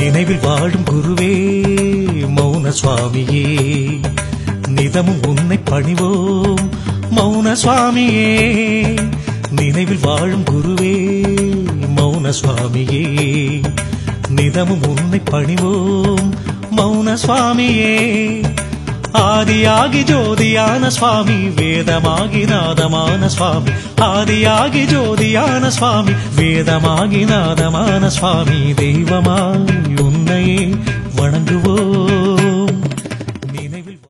நினைவில் வாழும் குருவே மௌன சுவாமியே. நிதமும் உன்னை பணிவோம் மௌன சுவாமியே. நினைவில் வாழும் குருவே மௌன சுவாமியே. நிதமும் உன்னை பணிவோம் மௌன சுவாமியே. ஆதியாகி ஜோதியான சுவாமி வேதமாகி நாதமான சுவாமி. ஆதியாகி ஜோதியான சுவாமி வேதமாகி நாதமான சுவாமி. தெய்வமா will